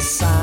sai